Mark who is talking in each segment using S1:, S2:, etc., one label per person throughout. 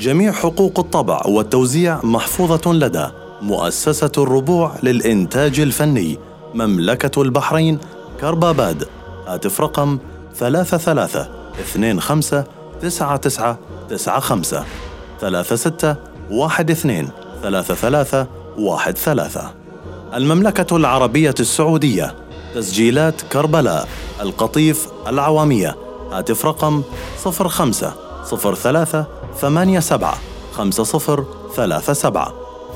S1: جميع حقوق الطبع والتوزيع محفوظة لدى مؤسسة الربوع للإنتاج الفني مملكة البحرين كرباباد. هاتف رقم ثلاثة ثلاثة اثنين خمسة تسعة تسعة تسعة خمسة. ثلاثة ستة واحد اثنين ثلاثة ثلاثة واحد ثلاثة. المملكة العربية السعودية. تسجيلات كربلاء القطيف العوامية. هاتف رقم صفر خمسة صفر ثلاثة ثمانية سبعة خمسة صفر ثلاثة سبعة.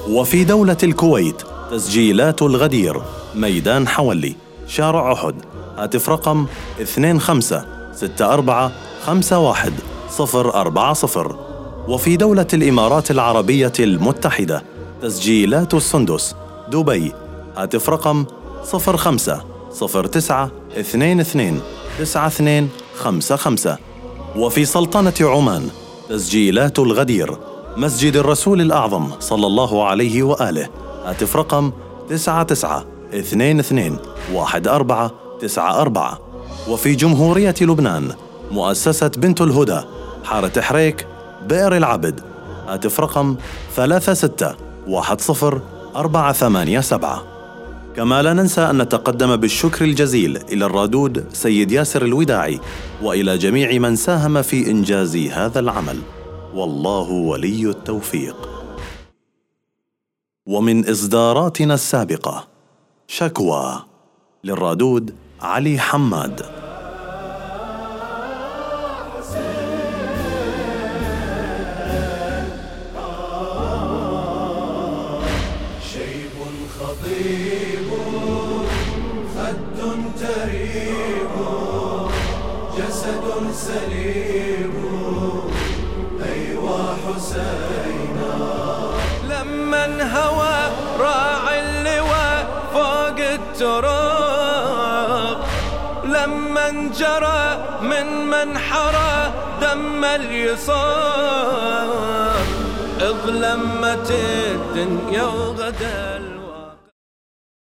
S1: وفي دولة الكويت تسجيلات الغدير ميدان حولي. شارع أحد. هاتف رقم اثنين خمسة ستة أربعة خمسة واحد صفر أربعة صفر. وفي دولة الإمارات العربية المتحدة تسجيلات السندس دبي. هاتف رقم صفر خمسة صفر تسعة اثنين اثنين تسعة اثنين خمسة خمسة. وفي سلطنة عمان تسجيلات الغدير. مسجد الرسول الأعظم صلى الله عليه وآله. هاتف رقم 9922 وفي جمهورية لبنان مؤسسة بنت الهدى حارة حريك بئر العبد. هاتف رقم 36 10 487 كما لا ننسى أن نتقدم بالشكر الجزيل إلى الرادود سيد ياسر الوداعي وإلى جميع من ساهم في إنجاز هذا العمل. والله ولي التوفيق. ومن إصداراتنا السابقة شكوى للرادود علي حماد.
S2: خطيب خد تريب جسد سليم أيوا حسينا. لما انهوى راعي اللواء فوق التراب لما انجرى من منحرى دم اليصاب أظلمت الدنيا وغدا